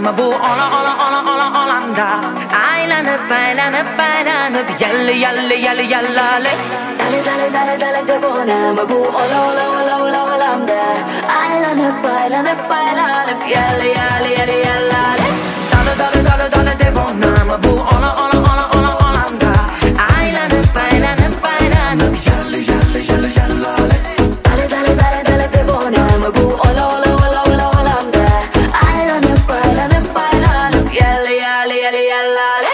mı bu ola ola ola ola olanda. Aylanıp aylanıp aylanıp Yallı yallı yallı yallale. Dale dale dale dale devona mı bu ola ola ola ola olanda. Aylanıp aylanıp aylanıp Yallı yallı yallı yallale. Dale dale dale dale devona mı bu ola Dale a la.